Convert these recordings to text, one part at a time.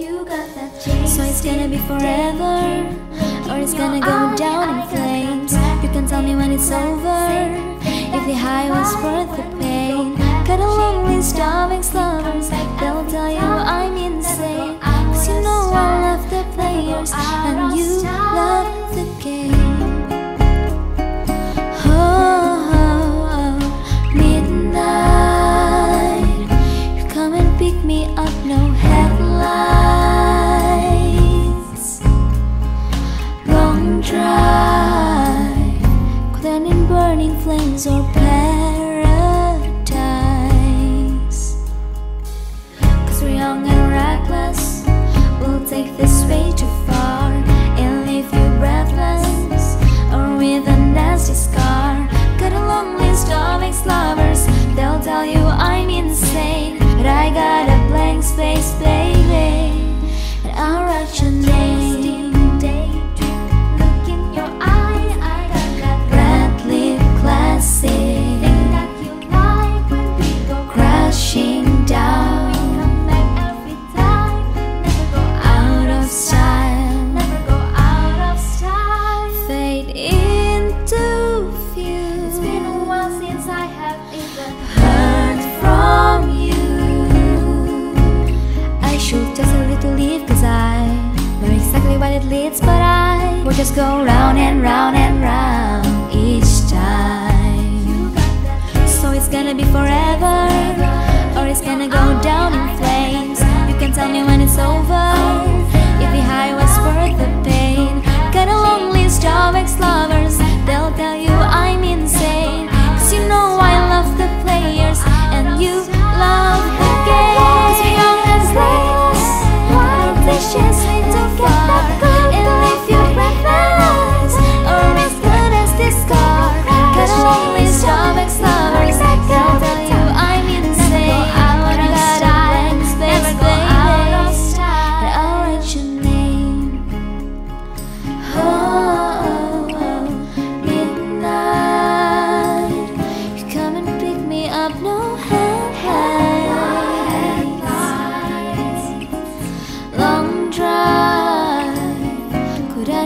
So it's gonna be forever, or it's gonna go down in flames. You can tell me when it's over, if the high was worth the pain. Burning flames or paradise. Cause we're young and reckless, we'll take this way too far and leave you breathless or with a nasty scar. Got a long list of ex lovers, they'll tell you I'm insane. But I got a blank space, baby, just leave, cause I know exactly what it leads, but I will just go round and round and round each time. So it's gonna be forever, or it's gonna go down in flames. You can tell me when it's over,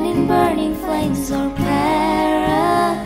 in burning flames or paradise.